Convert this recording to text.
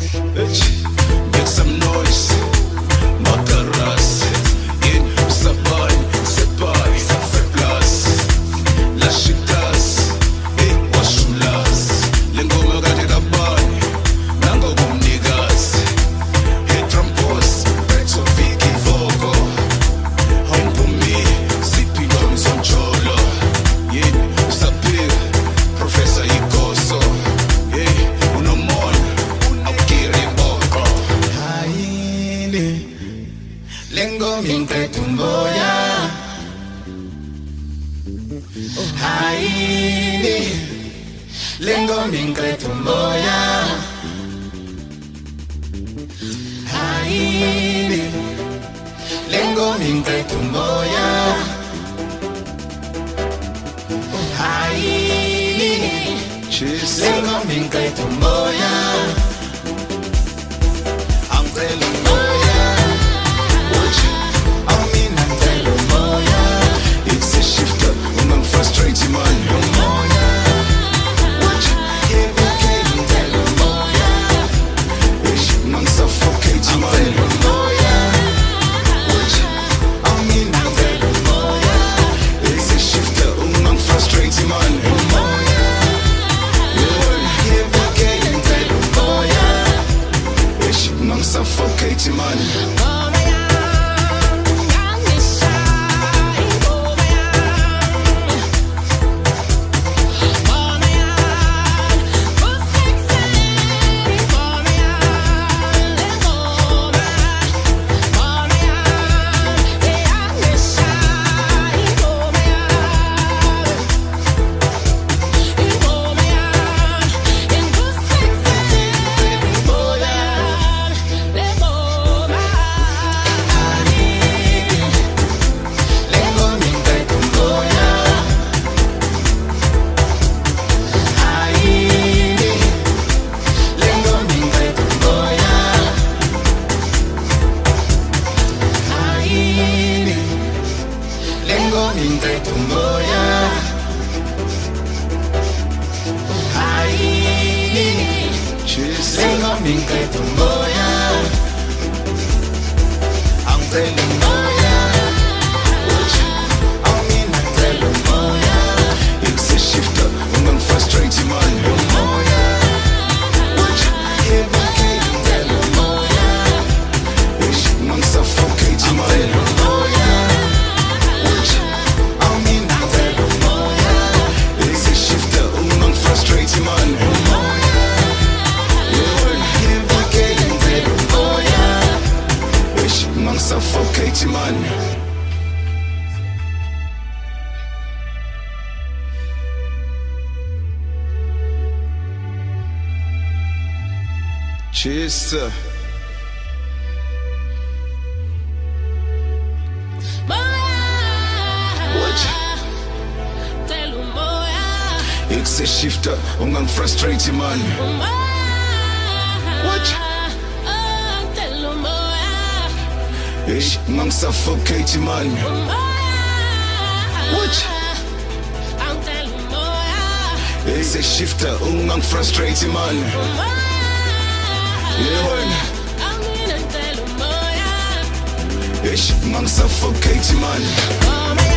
bitch. lengo minkre tumboya haini lengo minkre 明天的梦。Чисто. Ik zeg shifter, ongang frustrate man. Watch. Ich mang suffocate man. Watch. Shifter, frustrate man. Watch man. Hey, man, suffocate you, man.